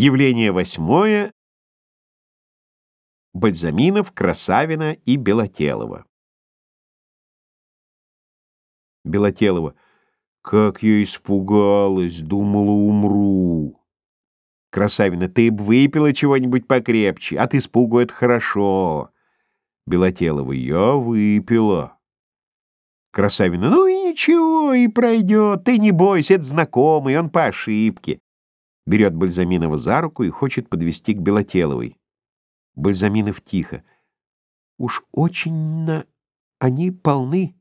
Явление восьмое. Бальзаминов, Красавина и Белотелова. Белотелова. Как я испугалась, думала, умру. Красавина. Ты б выпила чего-нибудь покрепче. От испугу это хорошо. Белотелова. Я выпила. Красавина. Ну и ничего, и пройдет. Ты не бойся, это знакомый, он по ошибке берет Бальзаминова за руку и хочет подвести к Белотеловой. Бальзаминов тихо. «Уж очень-на... они полны».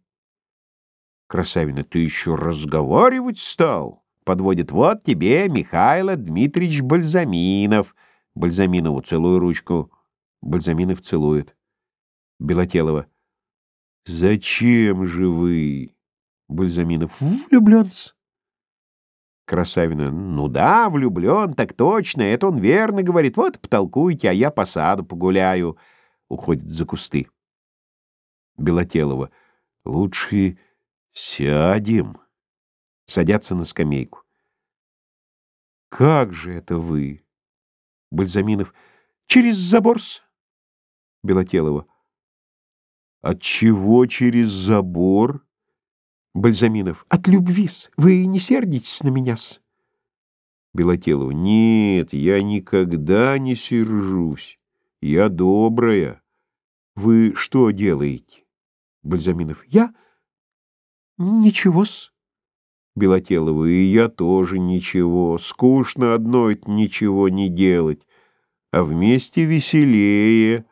Красавина, ты еще разговаривать стал? Подводит, вот тебе Михайло Дмитриевич Бальзаминов. Бальзаминову целую ручку. Бальзаминов целует. Белотелова. Зачем же вы? Бальзаминов. Влюбленс. Красавина. «Ну да, влюблен, так точно, это он верно говорит. Вот потолкуйте, а я по саду погуляю». Уходит за кусты. Белотелова. «Лучше сядем». Садятся на скамейку. «Как же это вы?» Бальзаминов. «Через забор-с». Белотелова. «От чего через забор?» Бальзаминов. От любви-с. Вы не сердитесь на меня-с? Белотелова. Нет, я никогда не сержусь. Я добрая. Вы что делаете? Бальзаминов. Я? Ничего-с. Белотелова. И я тоже ничего. Скучно одной ничего не делать. А вместе веселее.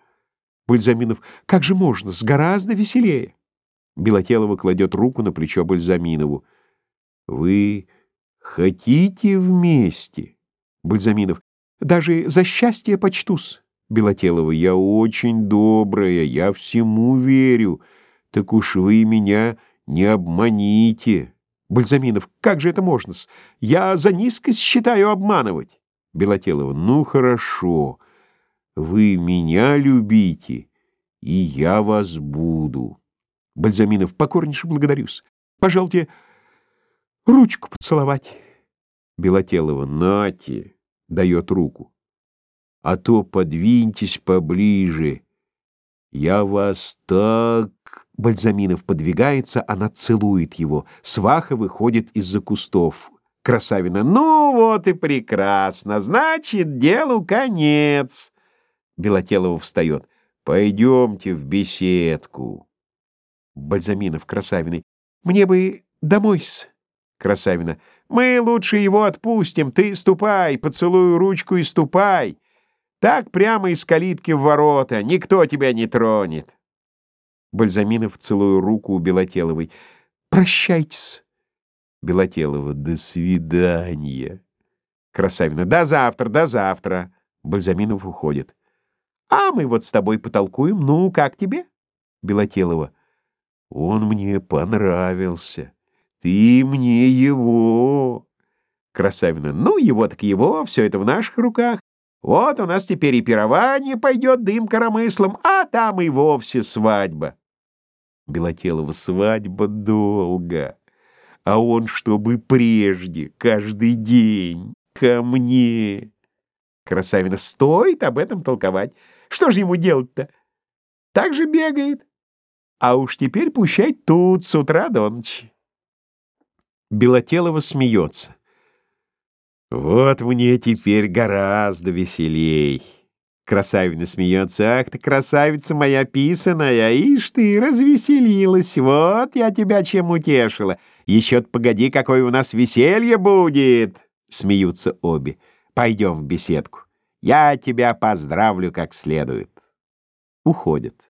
Бальзаминов. Как же можно? С гораздо веселее. Белотелова кладет руку на плечо Бальзаминову. «Вы хотите вместе?» Бальзаминов. «Даже за счастье почтус». Белотелова. «Я очень добрая, я всему верю. Так уж вы меня не обманите». Бальзаминов. «Как же это можно -с? Я за низкость считаю обманывать». Белотелова. «Ну, хорошо. Вы меня любите, и я вас буду». Бальзаминов, покорнейше благодарюсь. Пожалуйте ручку поцеловать. Белотелова, нате, дает руку. А то подвиньтесь поближе. Я вас так... Бальзаминов подвигается, она целует его. Сваха выходит из-за кустов. Красавина, ну вот и прекрасно, значит, делу конец. Белотелова встает. Пойдемте в беседку. Бальзаминов Красавиной. Мне бы домой-с. Красавина. Мы лучше его отпустим. Ты ступай, поцелуй ручку и ступай. Так прямо из калитки в ворота. Никто тебя не тронет. Бальзаминов целую руку у Белотеловой. Прощайтесь. Белотелова. До свидания. Красавина. До завтра, до завтра. Бальзаминов уходит. А мы вот с тобой потолкуем. Ну, как тебе? Белотелова. Он мне понравился. Ты мне его. Красавина. Ну, его так его, все это в наших руках. Вот у нас теперь и пирование пойдет дым коромыслом, а там и вовсе свадьба. Белотелова свадьба долго, а он, чтобы прежде, каждый день, ко мне. Красавина, стоит об этом толковать. Что же ему делать-то? Так же бегает. А уж теперь пущай тут с утра до ночи. Белотелова смеется. Вот мне теперь гораздо веселей. Красавина смеется. Ах ты, красавица моя писаная, ишь ты, развеселилась. Вот я тебя чем утешила. Еще погоди, какое у нас веселье будет. Смеются обе. Пойдем в беседку. Я тебя поздравлю как следует. Уходят.